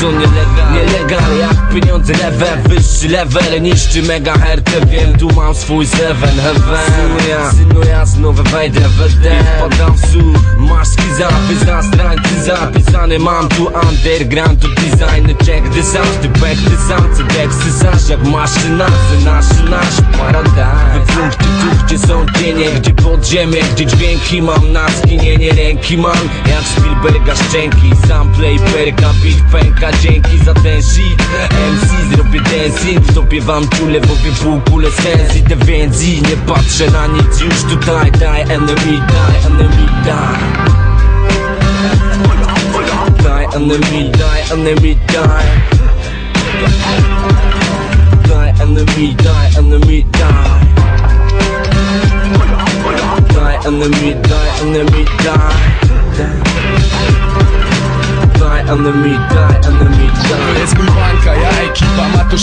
to nielegal Nielegal jak pieniądze lewe Wyższy level niszczy mega hertę Wiem tu mam swój seven heaven. Synu ja, synu ja znowu wejdę w den Wpadam w słuch, masz skiza na strańcy zapisany Mam tu underground, tu design Check out, ty back, sam Co zaś jak maszyna Nasz, nasz paradise W punkcie tu, gdzie są cienie Gdzie podziemie, gdzie dźwięki mam Na skinienie ręki mam Jak Spielberga szczęki. Sample i perka, beat pęka Dzięki za ten shit. MC zrobię dancing W tobie wam czule, w obie półkule sens Idę więc i nie patrzę na nic Już tutaj daj enemy, daj enemy, daj Die enemy, die. Enemy, die Die. Enemy, die enemy, enemy, die enemy, die. Jest mój bańka, ja ekipa ma to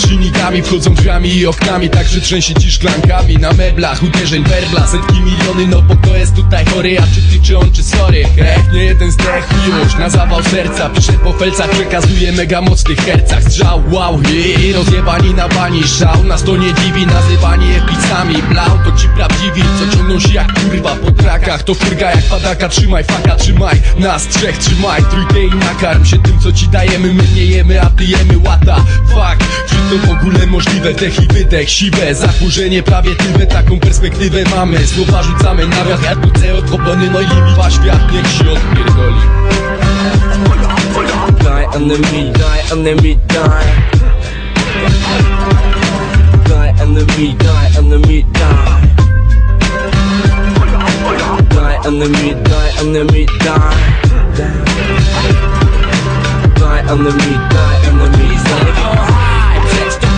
Wchodzą drzwiami i oknami, także trzęsie ci szklankami Na meblach, uderzeń, werbla, setki miliony No bo to jest tutaj chory, a czy ty, czy on, czy sorry? Krech, nie jeden zdech, miłość na zawał serca. Piszę po felcach, przekazuję mega mocnych hercach. Strzał, wow, i rozjebani na bani. Szał, nas to nie dziwi, nazywani epicami. Blau, to ci prawdziwi, co ciągną się jak kurwa po trakach. To furga jak padaka, trzymaj faka, trzymaj. Nas trzech, trzymaj, trójkę i nakarm się tym, co ci dajemy. My nie jemy, a ty jemy, łata Fuck, czy to w ogóle możliwe? Dech i wydech, siwe. Zakurzenie prawie tyle, taką perspektywę mamy. Słowa rzucamy na wiatr, ja tu chcę No i limita świat, niech się odpierdoli. Die enemy, die enemy, die. Die enemy, die enemy, die. Die enemy, die enemy, die Die enemy, die enemy,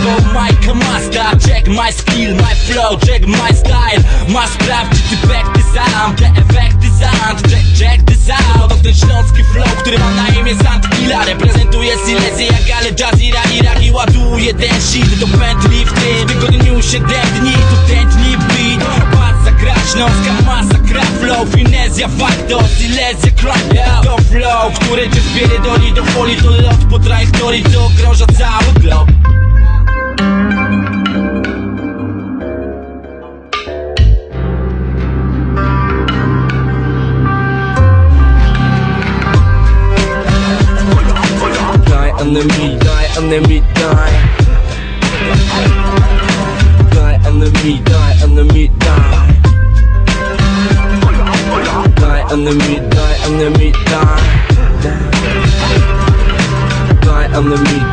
go Mike Master Check my skill, my flow, check my style. Masz sprawdzić ty back, ty sam Te efekty sound, check, check this out To ten śląski flow, który ma na imię Sandkilla Reprezentuje Silesię jak ale Jazeera Irak I ładuje ten shit. Do pętli w tym tygodniu 7 dni Tu tętni beat finezja, fakto, Silesia, crime To flow, który cię spierdoli do folii To lot po trajektorii, co okrąża cały glob Die enemy, die enemy, die Die enemy, die enemy, die Die enemy, die enemy, die. Die enemy, die